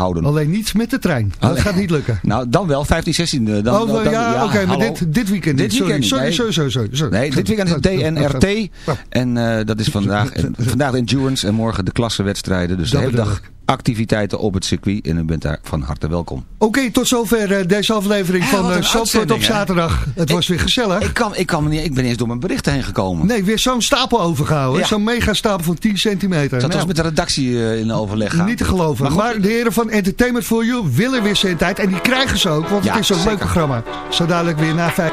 houden. Alleen niet met de trein. Dat gaat niet lukken. Nou, dan wel, 15, 16. Dan, oh, dan, ja, ja oké, maar dit, dit weekend dit Weekend sorry, sorry, sorry, sorry, sorry, Nee, dit weekend is het DNRT. En uh, dat is vandaag, vandaag de endurance en morgen de klassewedstrijden. Dus de hele dag activiteiten op het circuit en u bent daar van harte welkom. Oké, tot zover uh, deze aflevering ja, van uh, Zandvoort op zaterdag. Het ik, was weer gezellig. Ik, kan, ik, kan niet, ik ben eens door mijn berichten heen gekomen. Nee, weer zo'n stapel overgehouden. Ja. Zo'n mega stapel van 10 centimeter. Dat was nou, met de redactie uh, in overleg gaan. Niet te geloven. Maar, maar, de heren van Entertainment for You willen weer zijn tijd. En die krijgen ze ook, want ja, het is zo'n leuk programma. Zo dadelijk weer na vijf.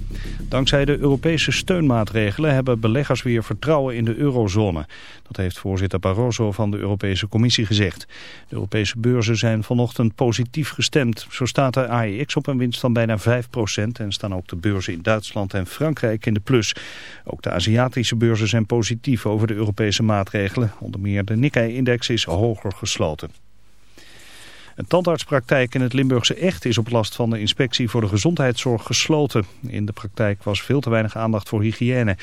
Dankzij de Europese steunmaatregelen hebben beleggers weer vertrouwen in de eurozone. Dat heeft voorzitter Barroso van de Europese Commissie gezegd. De Europese beurzen zijn vanochtend positief gestemd. Zo staat de AEX op een winst van bijna 5% en staan ook de beurzen in Duitsland en Frankrijk in de plus. Ook de Aziatische beurzen zijn positief over de Europese maatregelen. Onder meer de Nikkei-index is hoger gesloten. Een tandartspraktijk in het Limburgse Echt is op last van de inspectie voor de gezondheidszorg gesloten. In de praktijk was veel te weinig aandacht voor hygiëne.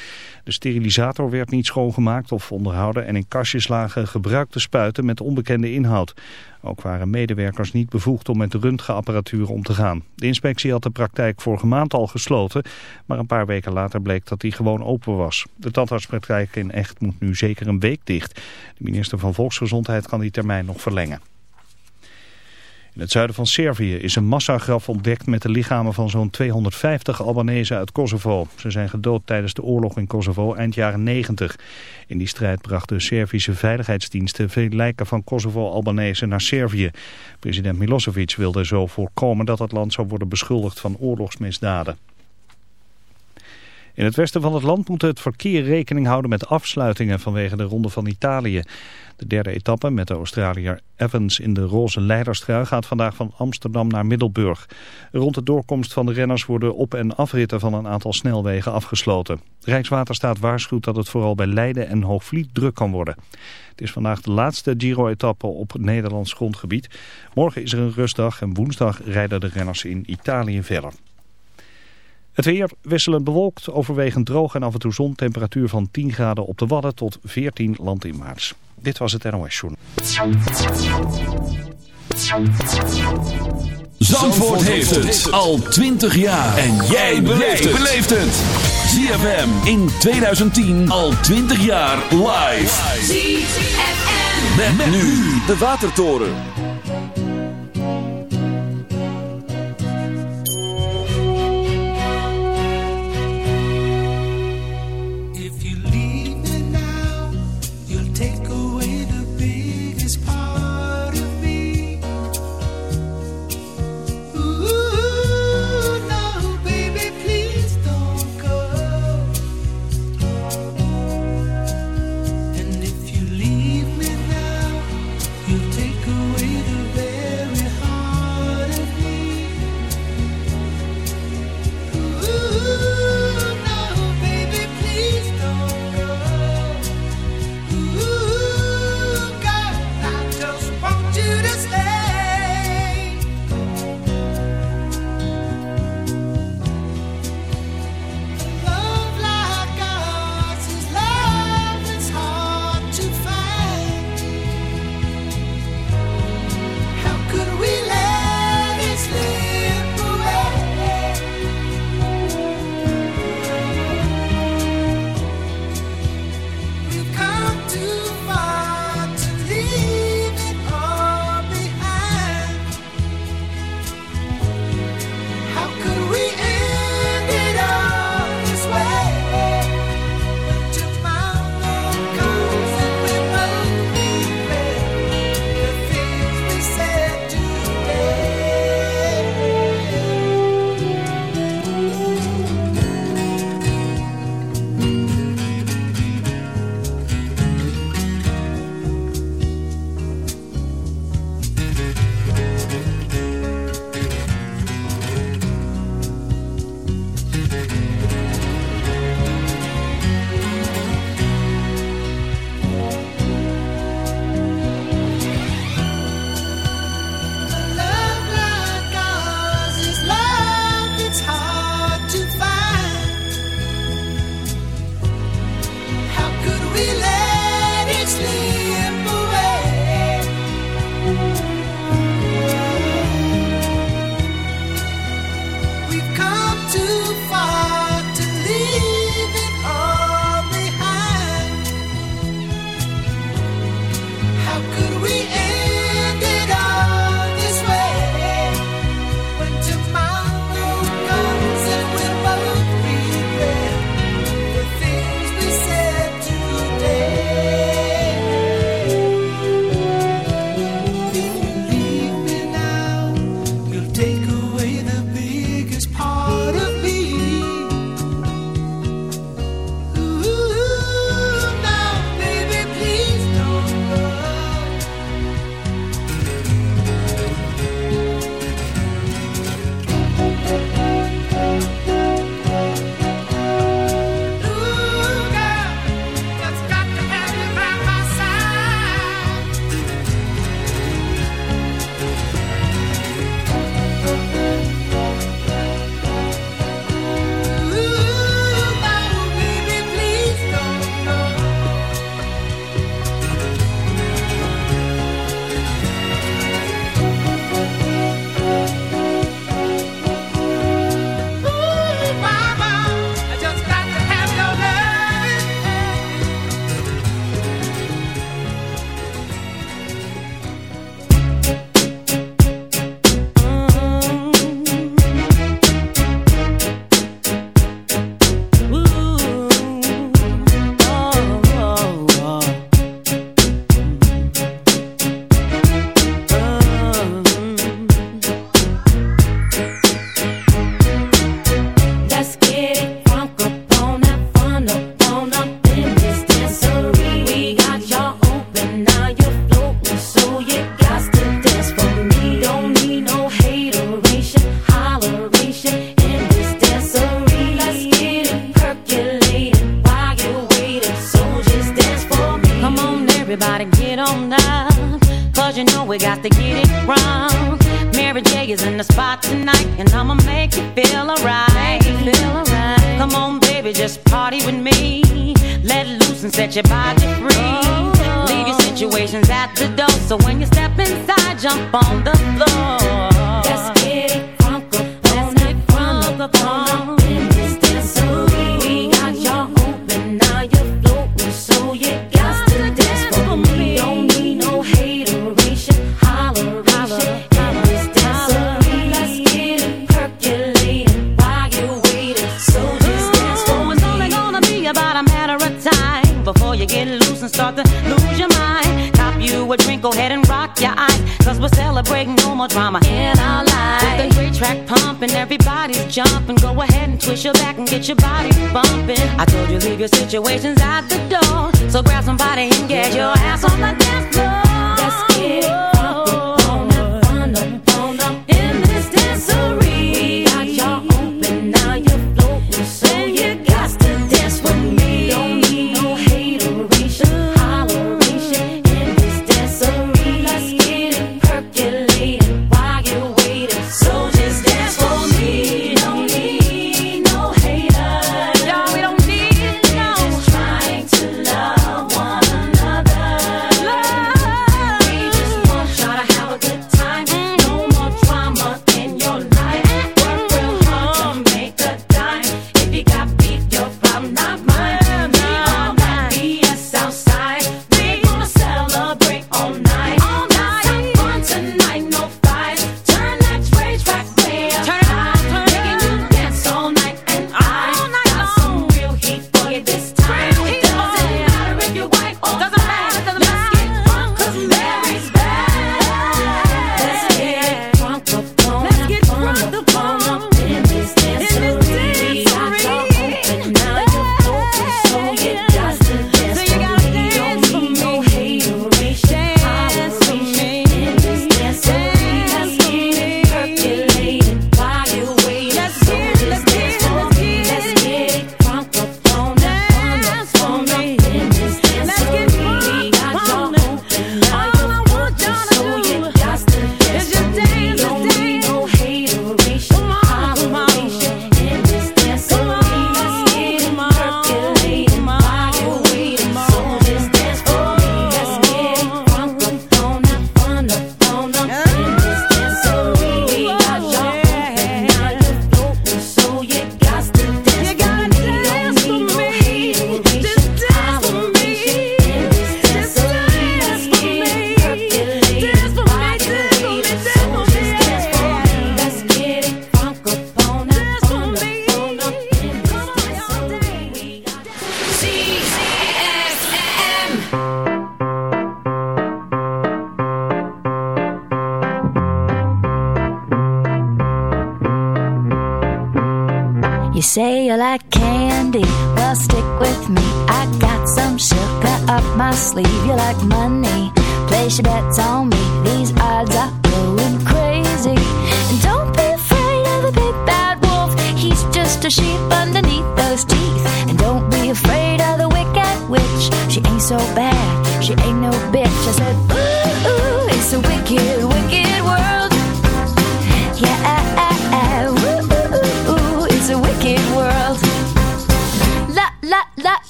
De sterilisator werd niet schoongemaakt of onderhouden en in kastjes lagen gebruikte spuiten met onbekende inhoud. Ook waren medewerkers niet bevoegd om met de röntgenapparatuur om te gaan. De inspectie had de praktijk vorige maand al gesloten, maar een paar weken later bleek dat die gewoon open was. De tandartspraktijk in Echt moet nu zeker een week dicht. De minister van Volksgezondheid kan die termijn nog verlengen. In het zuiden van Servië is een massagraf ontdekt met de lichamen van zo'n 250 Albanese uit Kosovo. Ze zijn gedood tijdens de oorlog in Kosovo eind jaren 90. In die strijd brachten Servische veiligheidsdiensten veel lijken van Kosovo-Albanese naar Servië. President Milosevic wilde zo voorkomen dat het land zou worden beschuldigd van oorlogsmisdaden. In het westen van het land moet het verkeer rekening houden met afsluitingen vanwege de Ronde van Italië. De derde etappe met de Australiër Evans in de roze leiderstrui gaat vandaag van Amsterdam naar Middelburg. Rond de doorkomst van de renners worden op- en afritten van een aantal snelwegen afgesloten. Rijkswaterstaat waarschuwt dat het vooral bij Leiden en Hoogvliet druk kan worden. Het is vandaag de laatste Giro-etappe op Nederlands grondgebied. Morgen is er een rustdag en woensdag rijden de renners in Italië verder. Het weer wisselend bewolkt, overwegend droog en af en toe zon. Temperatuur van 10 graden op de Wadden tot 14 land in maart. Dit was het NOS Journal. Zandvoort heeft het al 20 jaar. En jij beleeft het. ZFM in 2010 al 20 jaar live. ZFM. Met, nu de Watertoren.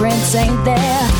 Prince ain't there.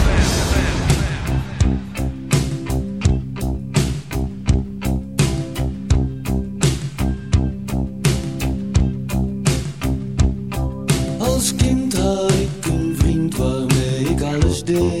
Tuesday.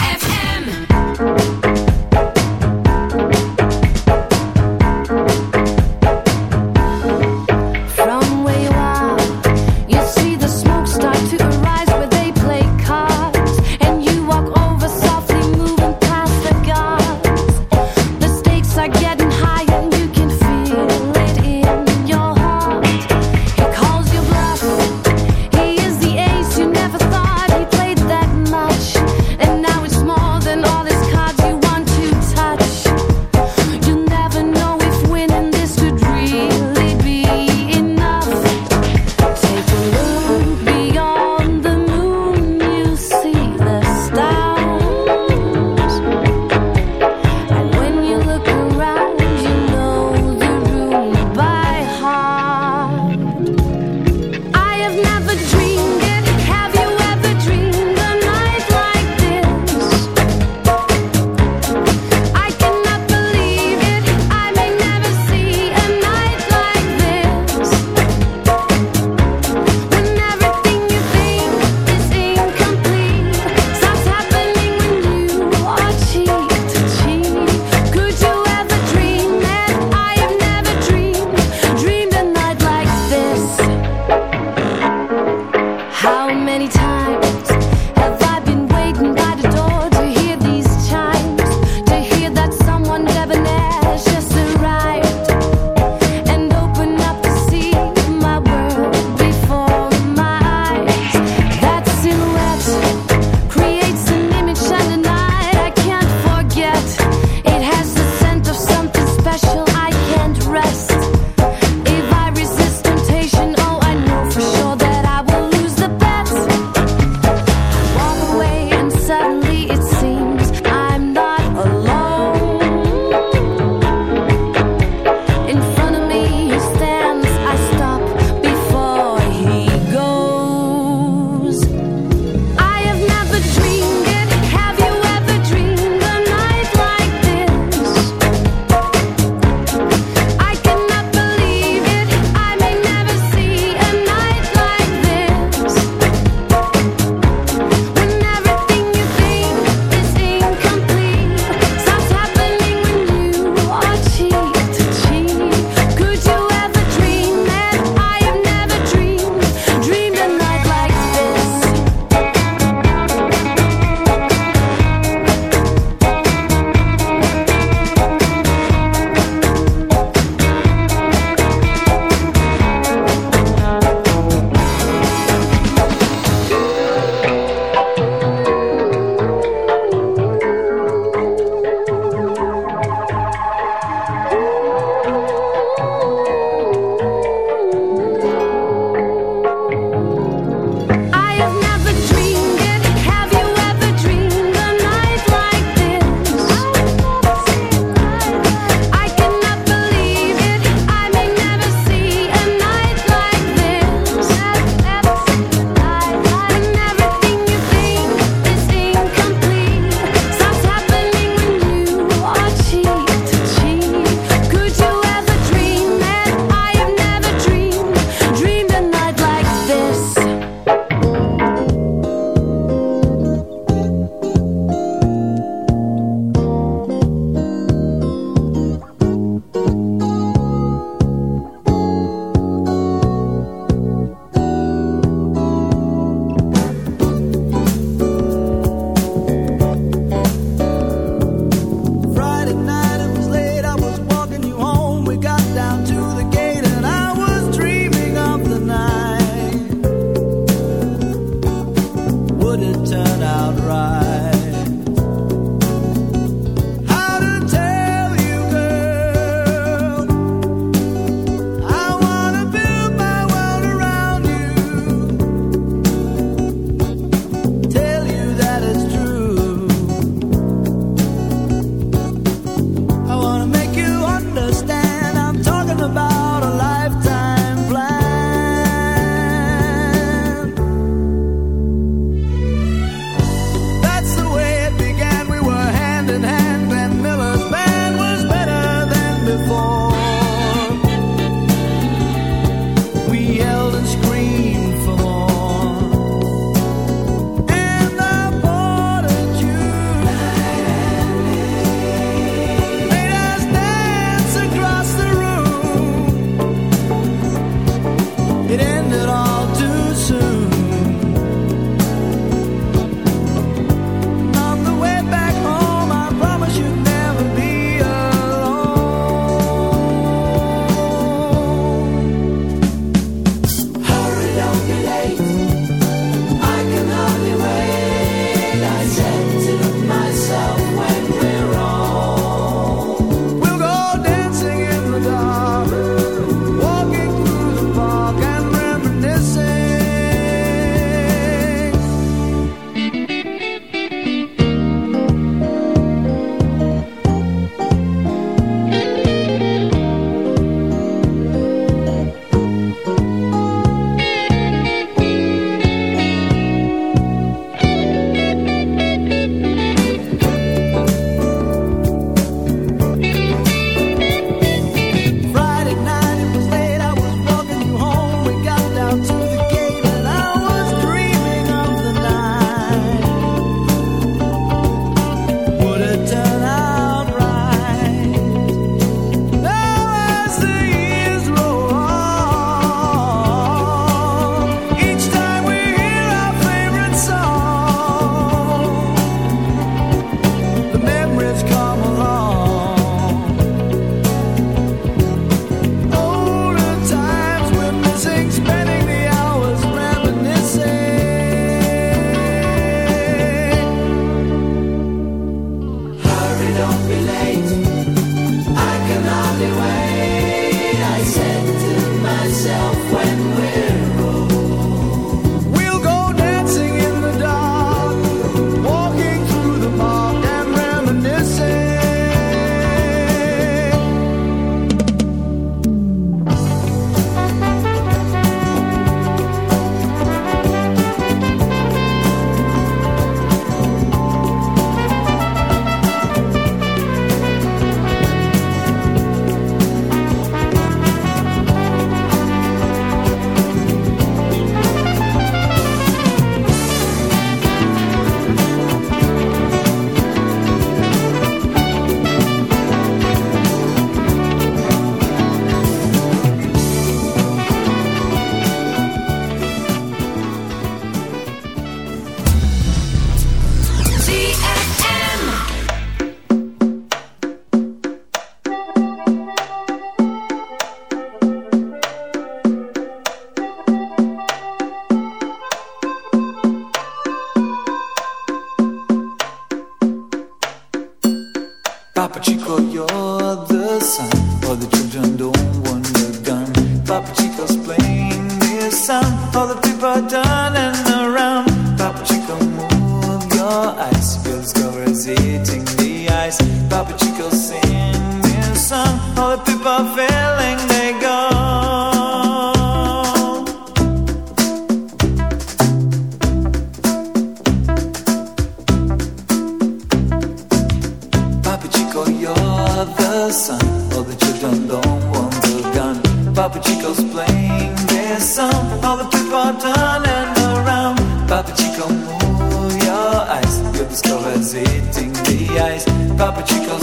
Papa Chico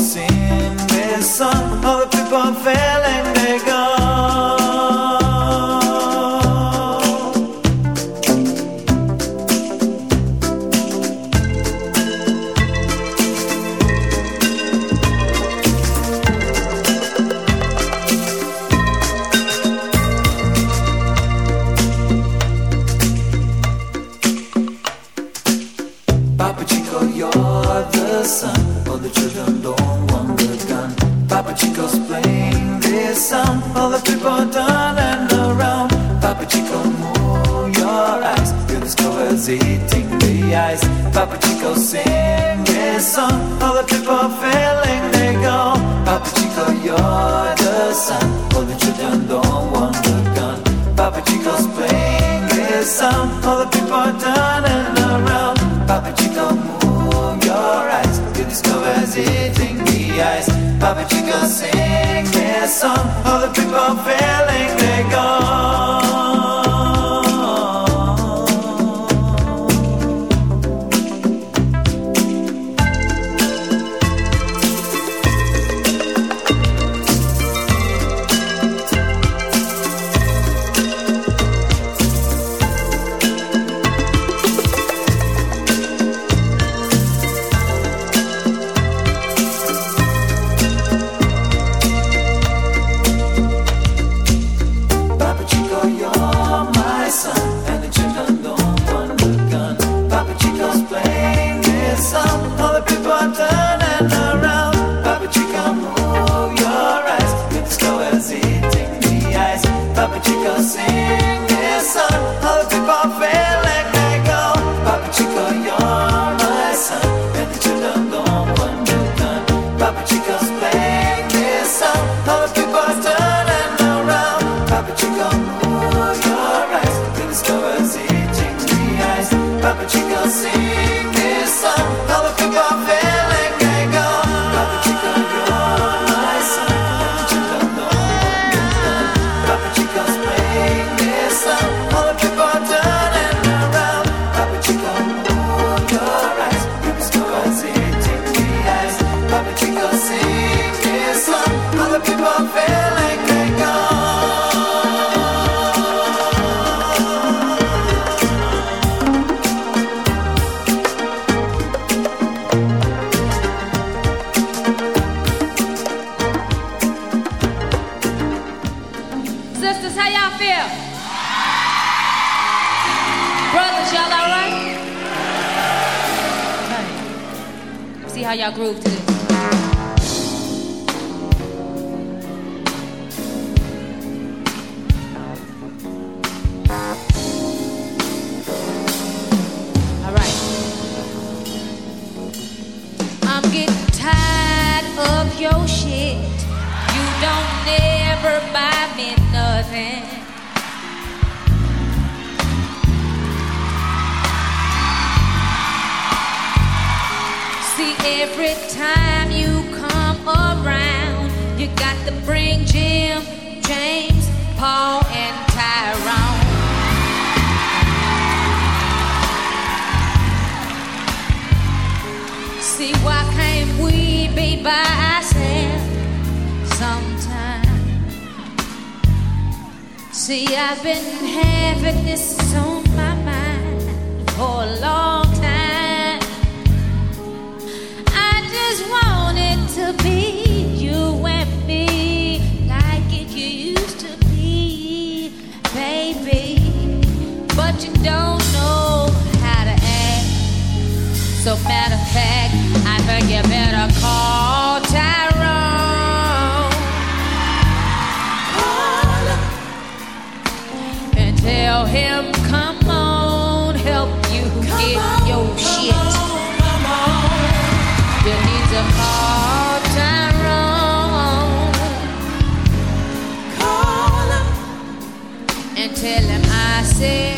see why can't we be by ourselves sometime? See, I've been having this on my mind for a long time. I just wanted to be. you better call Tyrone. Call and tell him, come on, help you get your shit. You need to call Tyrone. Call and tell him I said.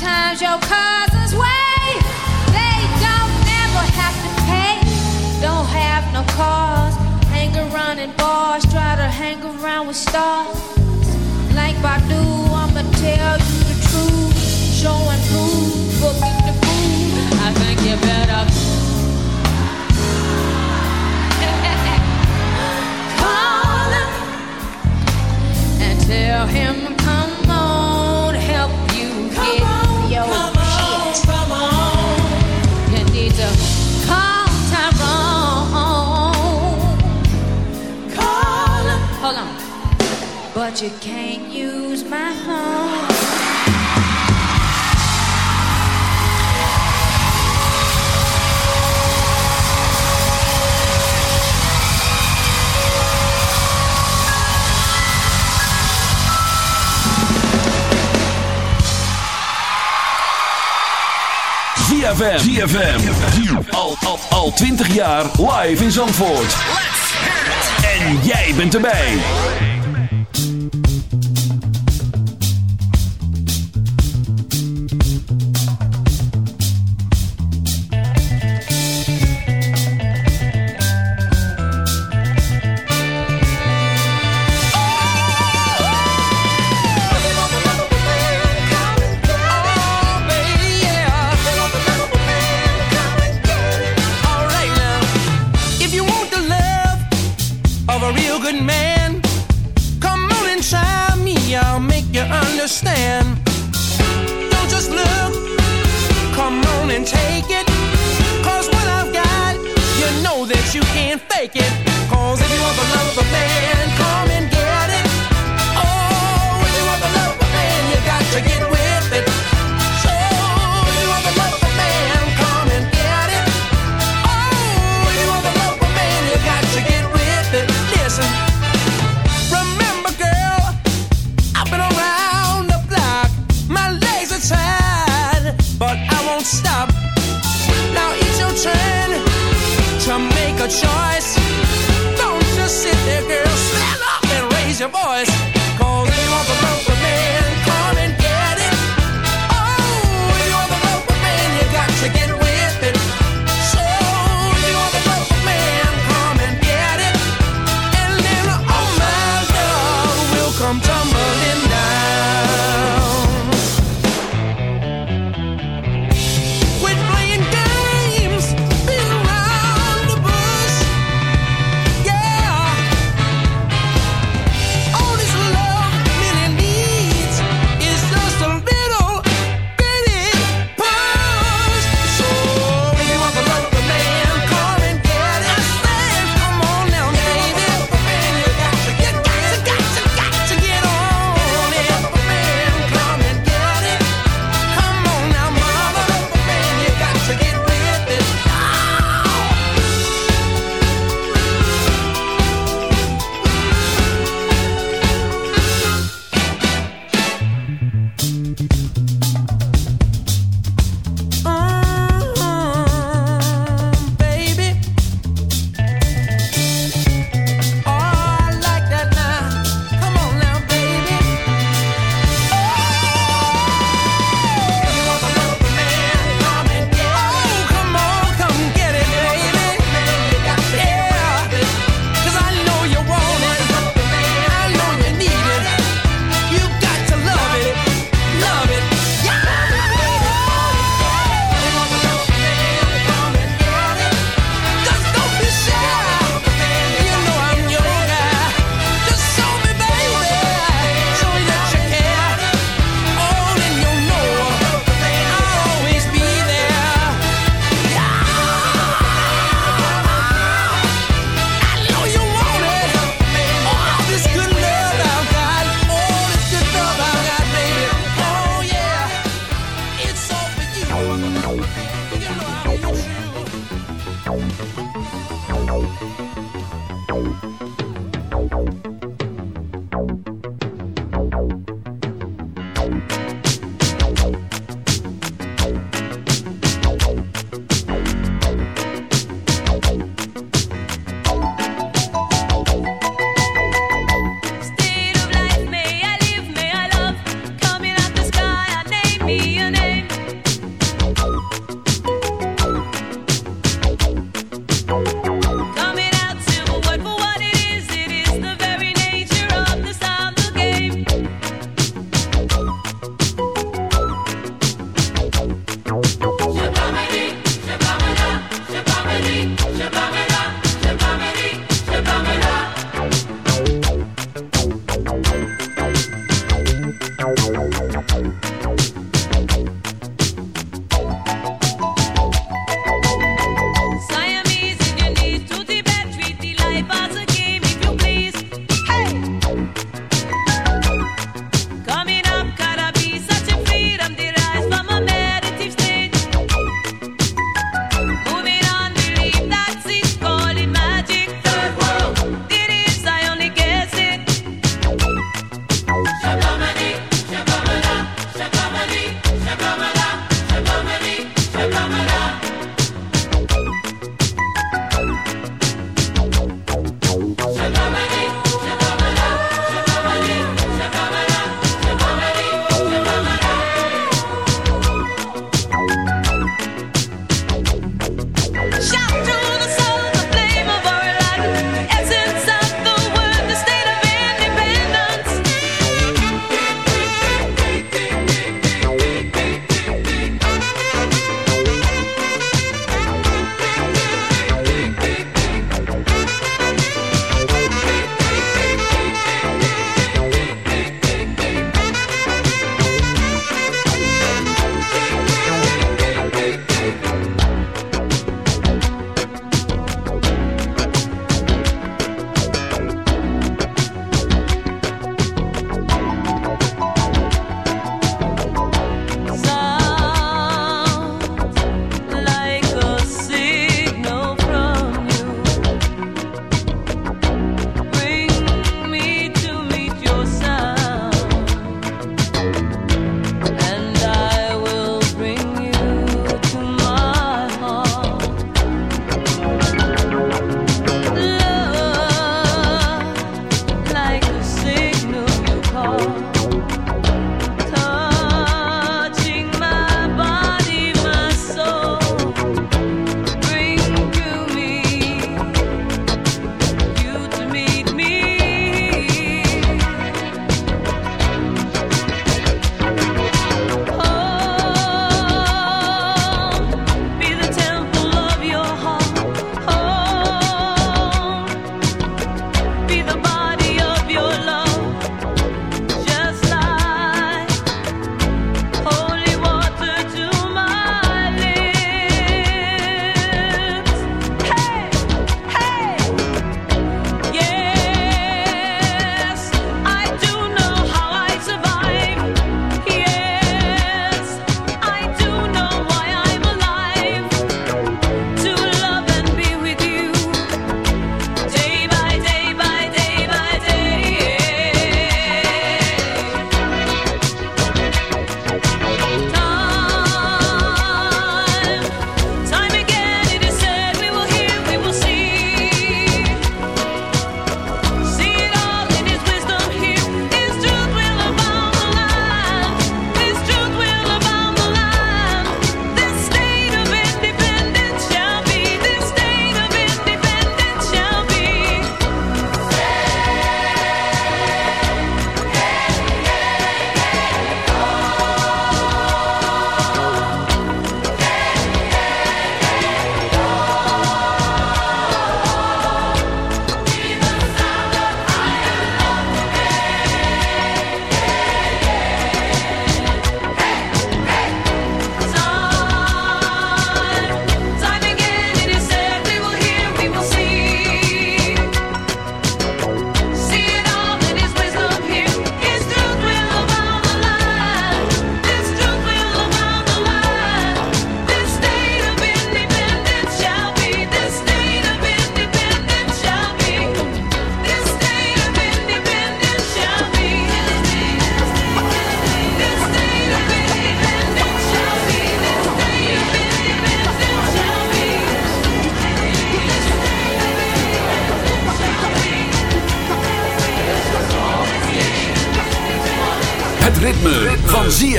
sometimes your cousin's way. They don't never have to pay, don't have no cars. Hang around in bars, try to hang around with stars. Like Badu, I'ma tell you the truth. Show and prove, booking the food. I think you better call him and tell him But you can't use my phone. ZFM. ZFM. Al, al, al 20 jaar live in Zandvoort. En jij bent erbij.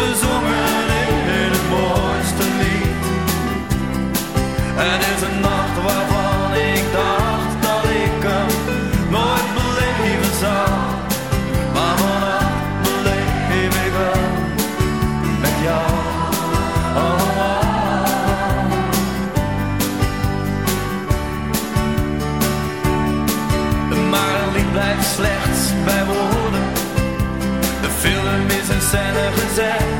die desert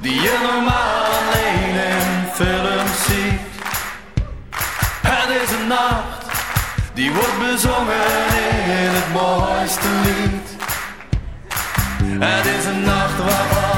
die je normaal alleen in films ziet. Het is een nacht die wordt bezongen in het mooiste lied. Het is een nacht waarvan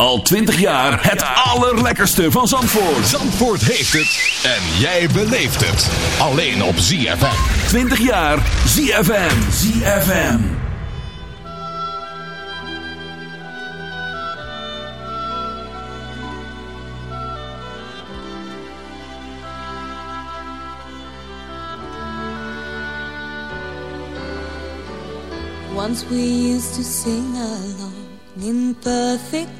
Al 20 jaar het allerlekkerste van Zandvoort. Zandvoort heeft het en jij beleeft het. Alleen op ZFM. 20 jaar ZFM. ZFM. Once we used to sing along in perfect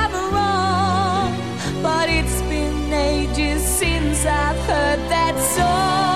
but it's been ages since I've heard that song.